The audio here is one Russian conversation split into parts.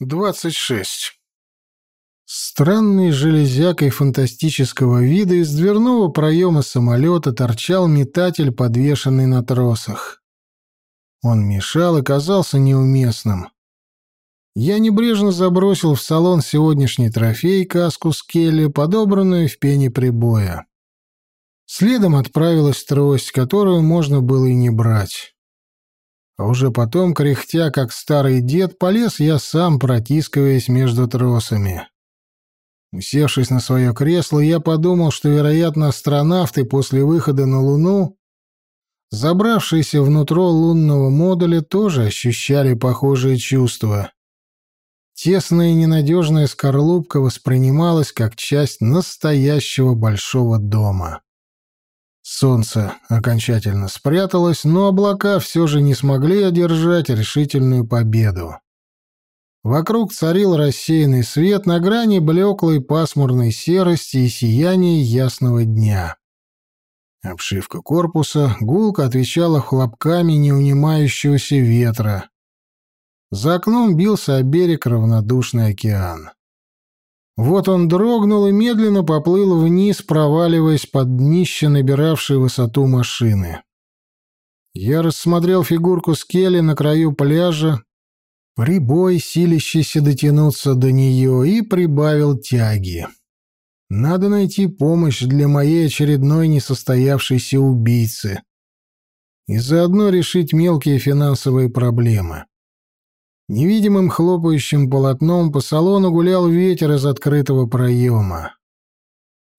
26. Странный железякой фантастического вида из дверного проема самолета торчал метатель, подвешенный на тросах. Он мешал и казался неуместным. Я небрежно забросил в салон сегодняшний трофей, каску Скелли, подобранную в пене прибоя. Следом отправилась трость, которую можно было и не брать. А уже потом, кряхтя, как старый дед, полез я сам, протискиваясь между тросами. Усевшись на свое кресло, я подумал, что, вероятно, астронавты после выхода на Луну, забравшиеся внутрь лунного модуля, тоже ощущали похожие чувства. Тесная и ненадежная скорлупка воспринималась как часть настоящего большого дома. Солнце окончательно спряталось, но облака все же не смогли одержать решительную победу. Вокруг царил рассеянный свет на грани блеклой пасмурной серости и сияния ясного дня. Обшивка корпуса гулко отвечала хлопками неунимающегося ветра. За окном бился о берег равнодушный океан. Вот он дрогнул и медленно поплыл вниз, проваливаясь под днище набиравшей высоту машины. Я рассмотрел фигурку Скелли на краю пляжа, прибой, силищийся дотянуться до нее, и прибавил тяги. Надо найти помощь для моей очередной несостоявшейся убийцы и заодно решить мелкие финансовые проблемы. Невидимым хлопающим полотном по салону гулял ветер из открытого проема.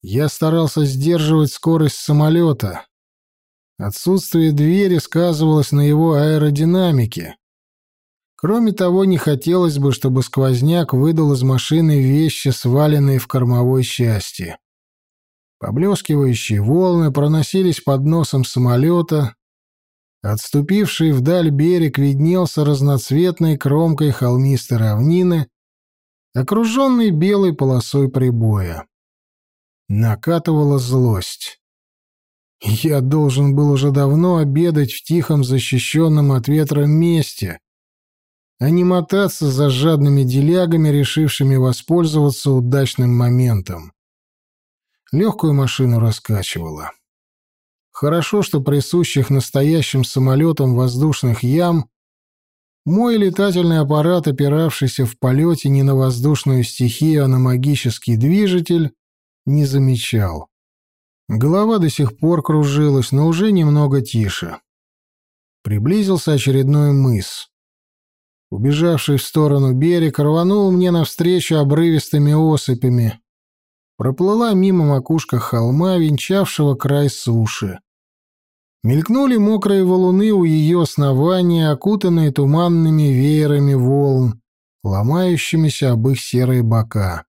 Я старался сдерживать скорость самолета. Отсутствие двери сказывалось на его аэродинамике. Кроме того, не хотелось бы, чтобы сквозняк выдал из машины вещи, сваленные в кормовой части. Поблескивающие волны проносились под носом самолета, Отступивший вдаль берег виднелся разноцветной кромкой холмистой равнины, окруженной белой полосой прибоя. Накатывала злость. Я должен был уже давно обедать в тихом, защищенном от ветра месте, а не мотаться за жадными делягами, решившими воспользоваться удачным моментом. Легкую машину раскачивала. Хорошо, что присущих настоящим самолетам воздушных ям мой летательный аппарат, опиравшийся в полете не на воздушную стихию, а на магический движитель, не замечал. Голова до сих пор кружилась, но уже немного тише. Приблизился очередной мыс. Убежавший в сторону берег рванул мне навстречу обрывистыми осыпями. Проплыла мимо макушка холма, венчавшего край суши. Мелькнули мокрые валуны у ее основания, окутанные туманными веерами волн, ломающимися об их серые бока.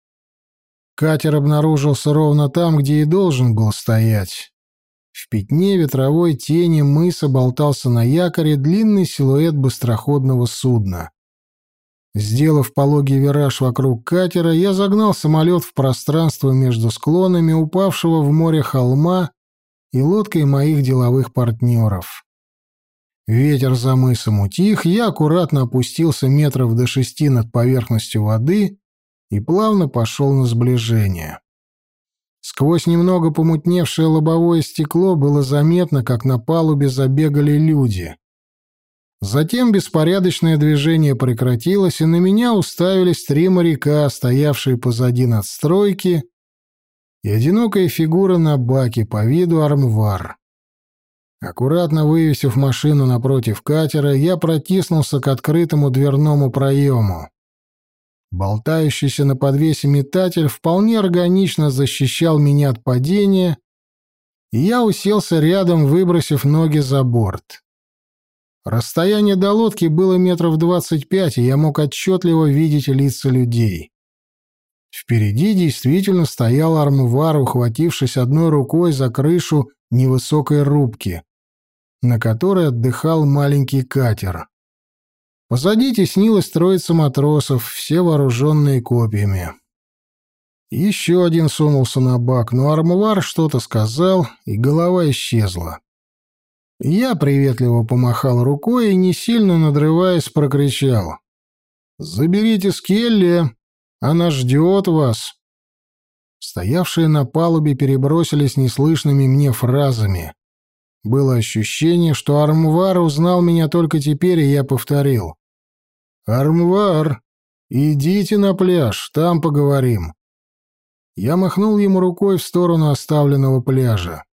Катер обнаружился ровно там, где и должен был стоять. В пятне ветровой тени мыса болтался на якоре длинный силуэт быстроходного судна. Сделав пологий вираж вокруг катера, я загнал самолет в пространство между склонами упавшего в море холма и лодкой моих деловых партнеров. Ветер за мысом утих, я аккуратно опустился метров до шести над поверхностью воды и плавно пошел на сближение. Сквозь немного помутневшее лобовое стекло было заметно, как на палубе забегали люди. Затем беспорядочное движение прекратилось, и на меня уставились три моряка, стоявшие позади надстройки и одинокая фигура на баке по виду армвар. Аккуратно вывесив машину напротив катера, я протиснулся к открытому дверному проему. Болтающийся на подвесе метатель вполне органично защищал меня от падения, и я уселся рядом, выбросив ноги за борт. Расстояние до лодки было метров двадцать пять, и я мог отчетливо видеть лица людей. Впереди действительно стоял армвар, ухватившись одной рукой за крышу невысокой рубки, на которой отдыхал маленький катер. Позади теснилась троица матросов, все вооруженные копьями. Еще один сунулся на бак, но армвар что-то сказал, и голова исчезла. Я приветливо помахал рукой и, не сильно надрываясь, прокричал. «Заберите Скелли, она ждет вас». Стоявшие на палубе перебросились неслышными мне фразами. Было ощущение, что Армвар узнал меня только теперь, и я повторил. «Армвар, идите на пляж, там поговорим». Я махнул ему рукой в сторону оставленного пляжа.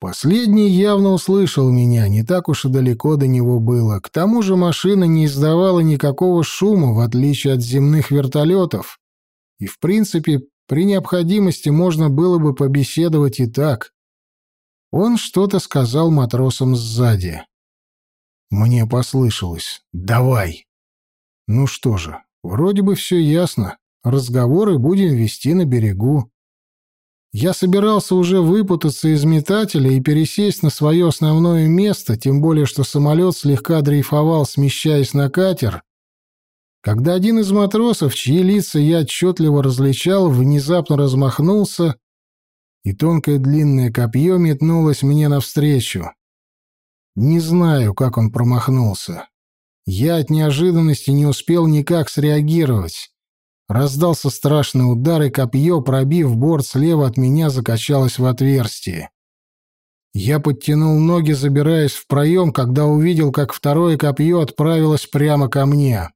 Последний явно услышал меня, не так уж и далеко до него было. К тому же машина не издавала никакого шума, в отличие от земных вертолетов. И, в принципе, при необходимости можно было бы побеседовать и так. Он что-то сказал матросам сзади. Мне послышалось «давай». Ну что же, вроде бы все ясно. Разговоры будем вести на берегу. Я собирался уже выпутаться из метателя и пересесть на свое основное место, тем более что самолет слегка дрейфовал, смещаясь на катер, когда один из матросов, чьи лица я отчетливо различал, внезапно размахнулся, и тонкое длинное копье метнулось мне навстречу. Не знаю, как он промахнулся. Я от неожиданности не успел никак среагировать. Раздался страшный удар, и копье, пробив борт слева от меня, закачалось в отверстие. Я подтянул ноги, забираясь в проем, когда увидел, как второе копье отправилось прямо ко мне.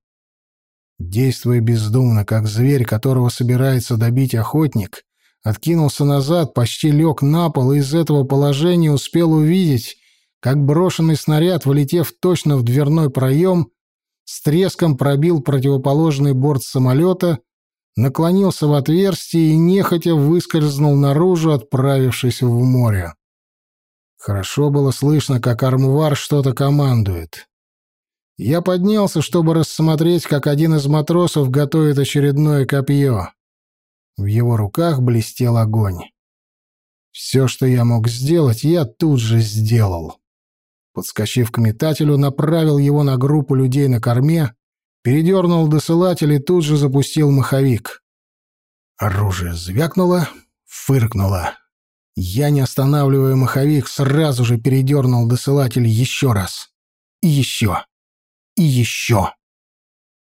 Действуя бездумно, как зверь, которого собирается добить охотник, откинулся назад, почти лег на пол и из этого положения успел увидеть, как брошенный снаряд, влетев точно в дверной проем, с треском пробил противоположный борт самолета, наклонился в отверстие и нехотя выскользнул наружу, отправившись в море. Хорошо было слышно, как армвар что-то командует. Я поднялся, чтобы рассмотреть, как один из матросов готовит очередное копье. В его руках блестел огонь. Все, что я мог сделать, я тут же сделал. Подскочив к метателю, направил его на группу людей на корме, передернул досылатель и тут же запустил маховик. Оружие звякнуло, фыркнуло. Я, не останавливая маховик, сразу же передернул досылатель еще раз. И еще. И еще.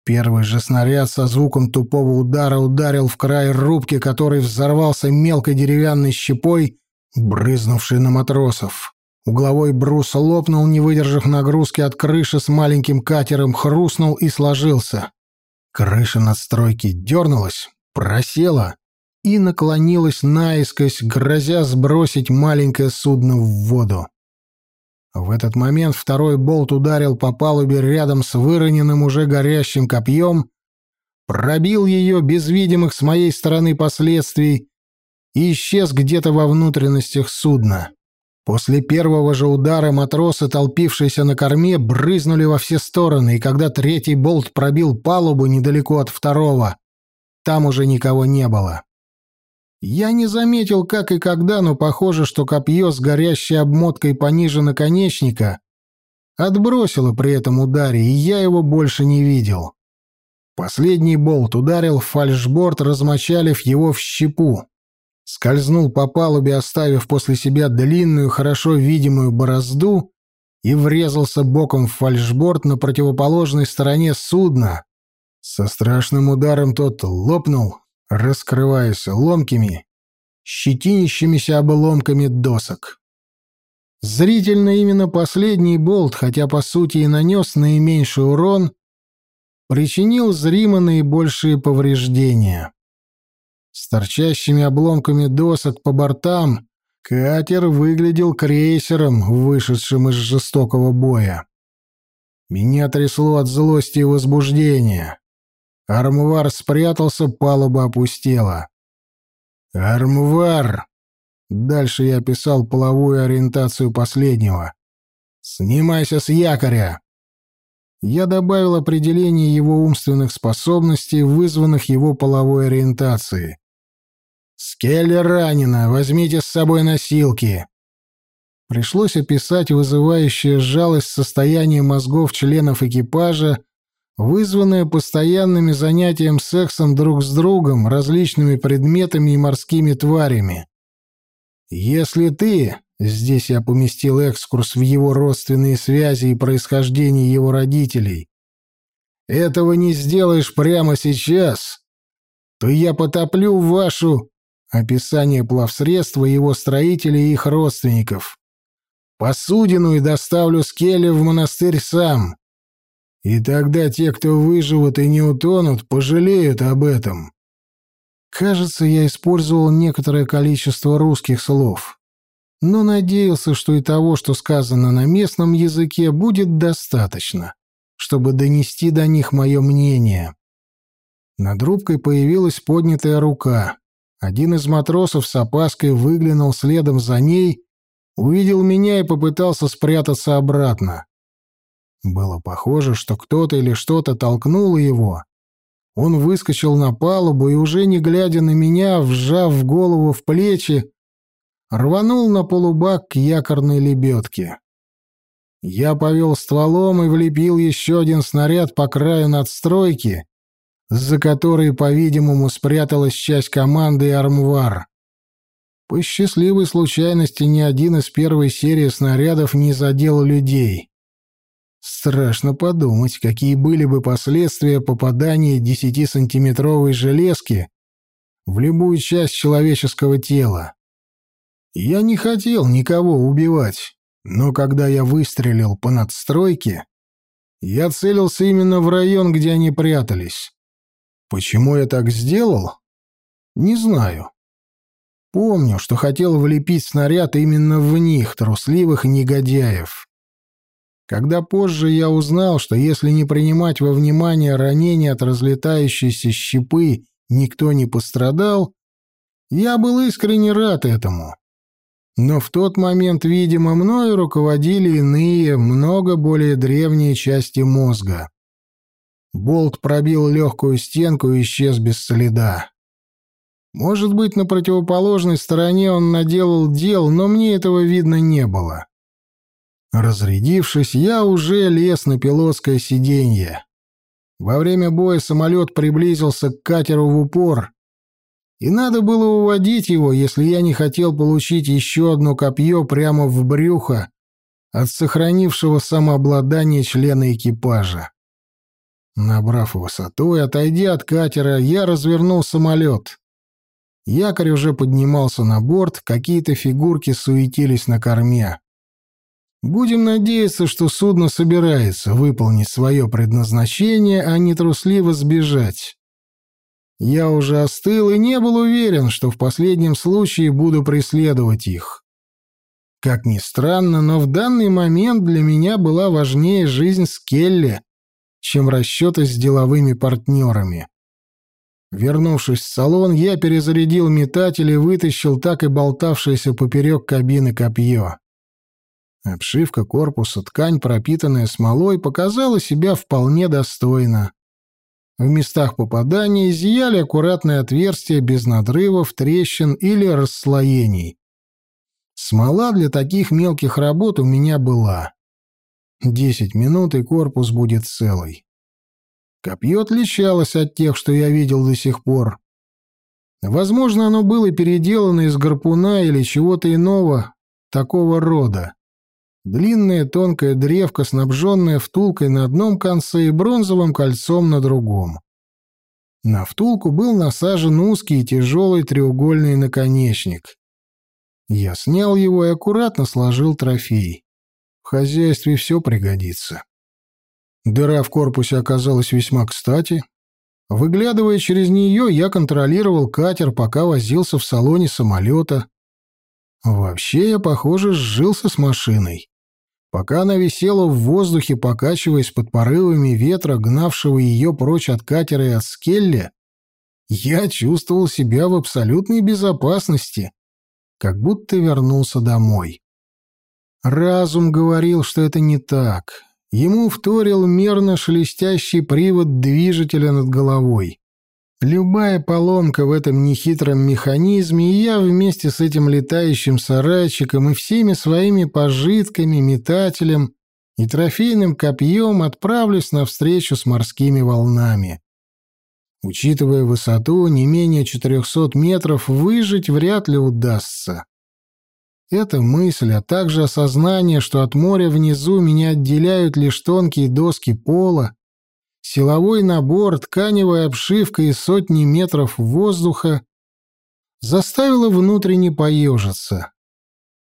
Первый же снаряд со звуком тупого удара ударил в край рубки, который взорвался мелкой деревянной щепой, брызнувшей на матросов. Угловой брус лопнул, не выдержав нагрузки от крыши с маленьким катером, хрустнул и сложился. Крыша надстройки дернулась, просела и наклонилась наискось, грозя сбросить маленькое судно в воду. В этот момент второй болт ударил по палубе рядом с выроненным уже горящим копьем, пробил ее без видимых с моей стороны последствий и исчез где-то во внутренностях судна. После первого же удара матросы, толпившиеся на корме, брызнули во все стороны, и когда третий болт пробил палубу недалеко от второго, там уже никого не было. Я не заметил, как и когда, но похоже, что копье с горящей обмоткой пониже наконечника отбросило при этом ударе, и я его больше не видел. Последний болт ударил в фальшборд, размочалив его в щепу скользнул по палубе, оставив после себя длинную, хорошо видимую борозду, и врезался боком в фальшборд на противоположной стороне судна. Со страшным ударом тот лопнул, раскрываясь ломкими, щетинящимися обломками досок. Зрительно именно последний болт, хотя по сути и нанес наименьший урон, причинил зримо наибольшие повреждения. С торчащими обломками досок по бортам катер выглядел крейсером, вышедшим из жестокого боя. Меня трясло от злости и возбуждения. Армвар спрятался, палуба опустела. «Армвар!» Дальше я описал половую ориентацию последнего. «Снимайся с якоря!» Я добавил определение его умственных способностей, вызванных его половой ориентацией. «Скелли ранена, возьмите с собой носилки». Пришлось описать вызывающее жалость состояние мозгов членов экипажа, вызванное постоянными занятием сексом друг с другом, различными предметами и морскими тварями. «Если ты...» — здесь я поместил экскурс в его родственные связи и происхождение его родителей. этого не сделаешь прямо сейчас, то я потоплю вашу описание плавсредства его строителей и их родственников. Посудину и доставлю скелли в монастырь сам. И тогда те, кто выживут и не утонут, пожалеют об этом. Кажется, я использовал некоторое количество русских слов, но надеялся, что и того, что сказано на местном языке, будет достаточно, чтобы донести до них мое мнение. Над рубкой появилась поднятая рука. Один из матросов с опаской выглянул следом за ней, увидел меня и попытался спрятаться обратно. Было похоже, что кто-то или что-то толкнуло его. Он выскочил на палубу и, уже не глядя на меня, вжав голову в плечи, рванул на полубак к якорной лебедке. Я повел стволом и влепил еще один снаряд по краю надстройки, за которой, по-видимому, спряталась часть команды «Армвар». По счастливой случайности ни один из первой серии снарядов не задел людей. Страшно подумать, какие были бы последствия попадания десятисантиметровой железки в любую часть человеческого тела. Я не хотел никого убивать, но когда я выстрелил по надстройке, я целился именно в район, где они прятались. Почему я так сделал? Не знаю. Помню, что хотел влепить снаряд именно в них, трусливых негодяев. Когда позже я узнал, что если не принимать во внимание ранения от разлетающейся щепы, никто не пострадал, я был искренне рад этому. Но в тот момент, видимо, мною руководили иные, много более древние части мозга. Болт пробил легкую стенку и исчез без следа. Может быть, на противоположной стороне он наделал дел, но мне этого видно не было. Разрядившись, я уже лез на пилотское сиденье. Во время боя самолет приблизился к катеру в упор, и надо было уводить его, если я не хотел получить еще одно копье прямо в брюхо от сохранившего самообладание члена экипажа. Набрав высоту и отойдя от катера, я развернул самолет. Якорь уже поднимался на борт, какие-то фигурки суетились на корме. Будем надеяться, что судно собирается выполнить свое предназначение, а не трусливо сбежать. Я уже остыл и не был уверен, что в последнем случае буду преследовать их. Как ни странно, но в данный момент для меня была важнее жизнь Скелли, чем расчеты с деловыми партнерами. Вернувшись в салон, я перезарядил метатель и вытащил так и болтавшееся поперек кабины копье. Обшивка корпуса, ткань, пропитанная смолой, показала себя вполне достойно. В местах попадания зияли аккуратные отверстия без надрывов, трещин или расслоений. Смола для таких мелких работ у меня была. Десять минут, и корпус будет целый. Копье отличалось от тех, что я видел до сих пор. Возможно, оно было переделано из гарпуна или чего-то иного такого рода. Длинная тонкая древка, снабженная втулкой на одном конце и бронзовым кольцом на другом. На втулку был насажен узкий и тяжелый треугольный наконечник. Я снял его и аккуратно сложил трофей. В хозяйстве все пригодится. Дыра в корпусе оказалась весьма кстати. Выглядывая через нее, я контролировал катер, пока возился в салоне самолета. Вообще я, похоже, сжился с машиной. Пока она висела в воздухе, покачиваясь под порывами ветра, гнавшего ее прочь от катера и от скелли, я чувствовал себя в абсолютной безопасности, как будто вернулся домой. Разум говорил, что это не так. Ему вторил мерно шелестящий привод движителя над головой. Любая поломка в этом нехитром механизме, и я вместе с этим летающим сарайчиком и всеми своими пожитками, метателем и трофейным копьем отправлюсь навстречу с морскими волнами. Учитывая высоту не менее 400 метров, выжить вряд ли удастся. Эта мысль, а также осознание, что от моря внизу меня отделяют лишь тонкие доски пола, силовой набор, тканевая обшивка и сотни метров воздуха заставило внутренне поежиться.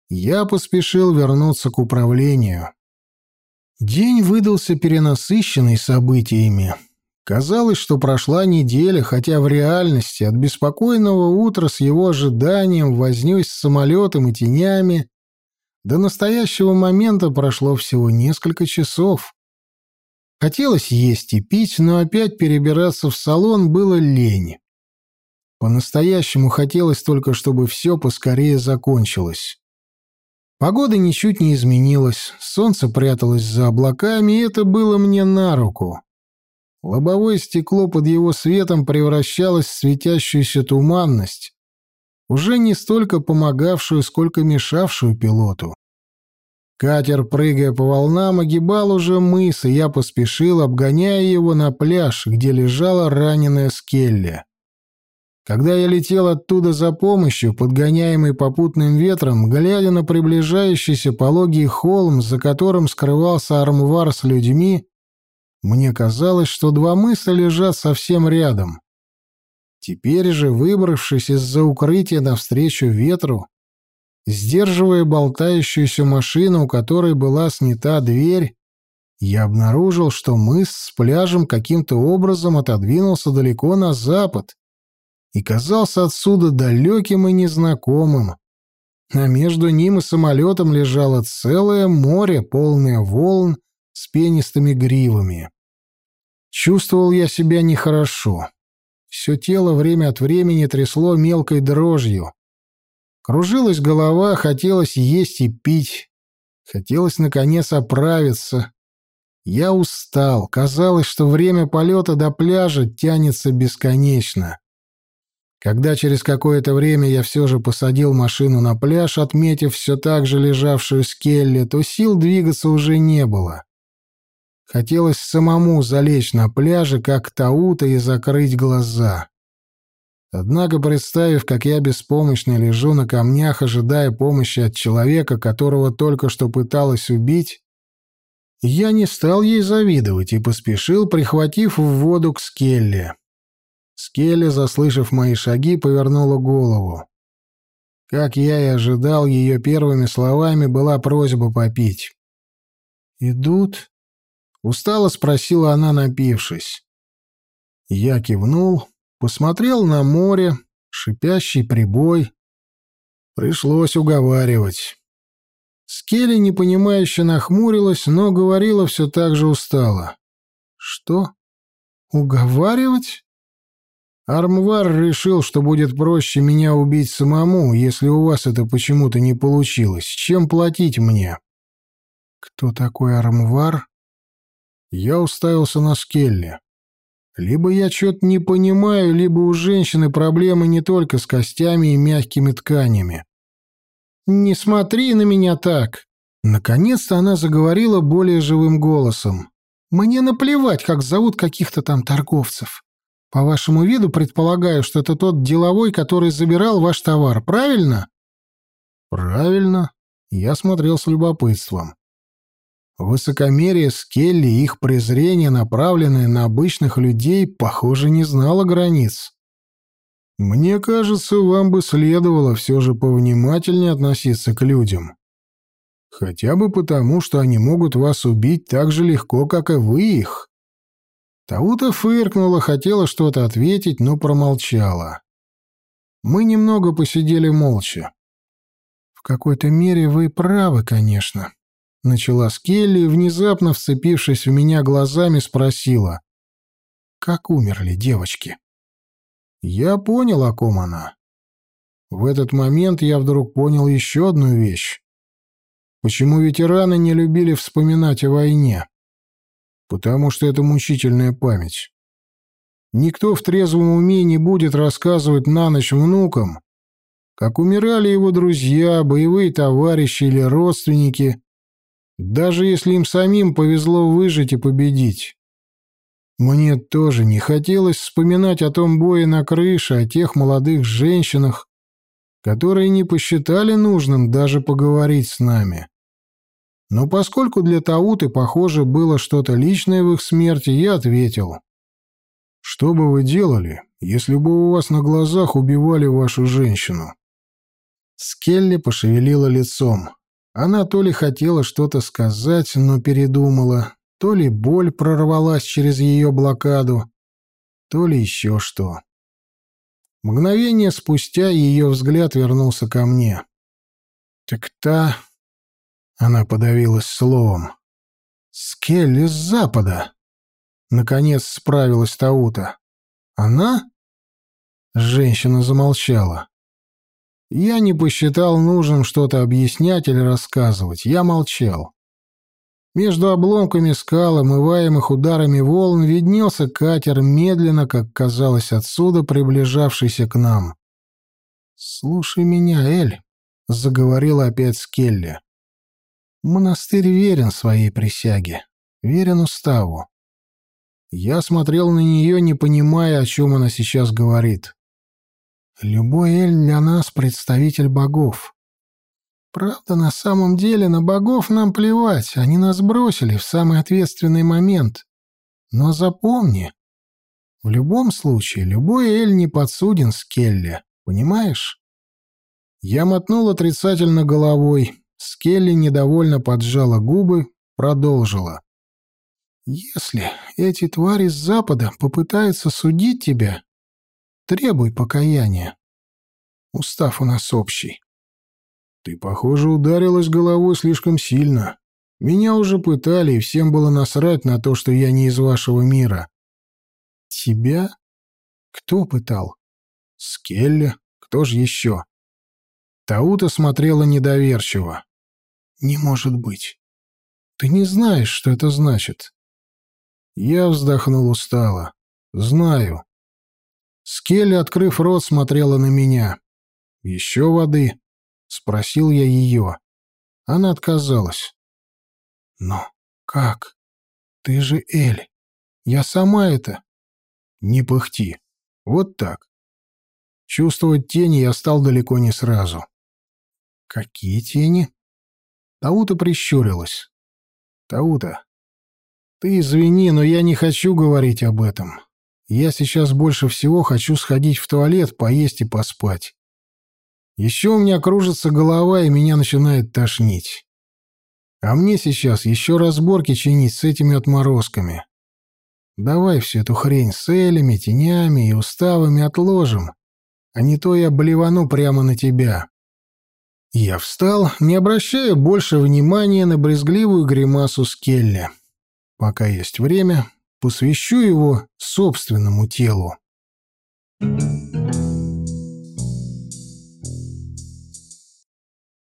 Я поспешил вернуться к управлению. День выдался перенасыщенный событиями. Казалось, что прошла неделя, хотя в реальности от беспокойного утра с его ожиданием, вознёй с самолетом и тенями, до настоящего момента прошло всего несколько часов. Хотелось есть и пить, но опять перебираться в салон было лень. По-настоящему хотелось только, чтобы все поскорее закончилось. Погода ничуть не изменилась, солнце пряталось за облаками, и это было мне на руку. Лобовое стекло под его светом превращалось в светящуюся туманность, уже не столько помогавшую, сколько мешавшую пилоту. Катер, прыгая по волнам, огибал уже мыс, и я поспешил, обгоняя его на пляж, где лежала раненая Скелли. Когда я летел оттуда за помощью, подгоняемый попутным ветром, глядя на приближающийся пологий холм, за которым скрывался армвар с людьми, мне казалось, что два мыса лежат совсем рядом. Теперь же, выбравшись из-за укрытия навстречу ветру, сдерживая болтающуюся машину, у которой была снята дверь, я обнаружил, что мыс с пляжем каким-то образом отодвинулся далеко на запад и казался отсюда далеким и незнакомым. А между ним и самолетом лежало целое море, полное волн с пенистыми гривами. Чувствовал я себя нехорошо. Все тело время от времени трясло мелкой дрожью. Кружилась голова, хотелось есть и пить. Хотелось, наконец, оправиться. Я устал. Казалось, что время полета до пляжа тянется бесконечно. Когда через какое-то время я все же посадил машину на пляж, отметив все так же лежавшую скелли, то сил двигаться уже не было. Хотелось самому залечь на пляже, как Таута, и закрыть глаза. Однако, представив, как я беспомощно лежу на камнях, ожидая помощи от человека, которого только что пыталась убить, я не стал ей завидовать и поспешил, прихватив в воду к скелле. Скелли, заслышав мои шаги, повернула голову. Как я и ожидал, ее первыми словами была просьба попить. «Идут?» — устало спросила она, напившись. Я кивнул, посмотрел на море, шипящий прибой. Пришлось уговаривать. Скелли непонимающе нахмурилась, но говорила все так же устало. «Что? Уговаривать?» Армвар решил, что будет проще меня убить самому, если у вас это почему-то не получилось, чем платить мне. Кто такой Армвар? Я уставился на Скелли. Либо я что-то не понимаю, либо у женщины проблемы не только с костями и мягкими тканями. «Не смотри на меня так!» Наконец-то она заговорила более живым голосом. «Мне наплевать, как зовут каких-то там торговцев. По вашему виду предполагаю, что это тот деловой, который забирал ваш товар, правильно? Правильно. Я смотрел с любопытством. Высокомерие Скелли и их презрение, направленное на обычных людей, похоже, не знало границ. Мне кажется, вам бы следовало все же повнимательнее относиться к людям. Хотя бы потому, что они могут вас убить так же легко, как и вы их. Таута фыркнула, хотела что-то ответить, но промолчала. Мы немного посидели молча. «В какой-то мере вы правы, конечно», — начала Скелли внезапно вцепившись в меня глазами, спросила. «Как умерли девочки?» Я понял, о ком она. В этот момент я вдруг понял еще одну вещь. Почему ветераны не любили вспоминать о войне? потому что это мучительная память. Никто в трезвом уме не будет рассказывать на ночь внукам, как умирали его друзья, боевые товарищи или родственники, даже если им самим повезло выжить и победить. Мне тоже не хотелось вспоминать о том бое на крыше, о тех молодых женщинах, которые не посчитали нужным даже поговорить с нами. Но поскольку для Тауты, похоже, было что-то личное в их смерти, я ответил. «Что бы вы делали, если бы у вас на глазах убивали вашу женщину?» Скелли пошевелила лицом. Она то ли хотела что-то сказать, но передумала, то ли боль прорвалась через ее блокаду, то ли еще что. Мгновение спустя ее взгляд вернулся ко мне. «Так та...» — она подавилась словом. «Скелли с запада!» Наконец справилась Таута. «Она?» Женщина замолчала. Я не посчитал нужным что-то объяснять или рассказывать. Я молчал. Между обломками скал, омываемых ударами волн, виднелся катер, медленно, как казалось отсюда, приближавшийся к нам. «Слушай меня, Эль», — заговорила опять Скелли. «Монастырь верен своей присяге, верен уставу. Я смотрел на нее, не понимая, о чем она сейчас говорит. Любой Эль для нас представитель богов. Правда, на самом деле на богов нам плевать, они нас бросили в самый ответственный момент. Но запомни, в любом случае, любой Эль не подсуден Скелли, понимаешь? Я мотнул отрицательно головой. Скелли недовольно поджала губы, продолжила. «Если эти твари с запада попытаются судить тебя, Требуй покаяния. Устав у нас общий. Ты, похоже, ударилась головой слишком сильно. Меня уже пытали, и всем было насрать на то, что я не из вашего мира. Тебя? Кто пытал? Скелли? Кто же еще? Таута смотрела недоверчиво. Не может быть. Ты не знаешь, что это значит. Я вздохнул устало. Знаю. Скелли, открыв рот, смотрела на меня. «Еще воды?» — спросил я ее. Она отказалась. «Но как? Ты же Эль. Я сама это...» «Не пыхти. Вот так». Чувствовать тени я стал далеко не сразу. «Какие тени?» Таута прищурилась. «Таута, ты извини, но я не хочу говорить об этом. Я сейчас больше всего хочу сходить в туалет, поесть и поспать. Еще у меня кружится голова, и меня начинает тошнить. А мне сейчас еще разборки чинить с этими отморозками. Давай всю эту хрень с элями, тенями и уставами отложим, а не то я блевану прямо на тебя. Я встал, не обращая больше внимания на брезгливую гримасу Скелли. Пока есть время, посвящу его собственному телу. Thank you.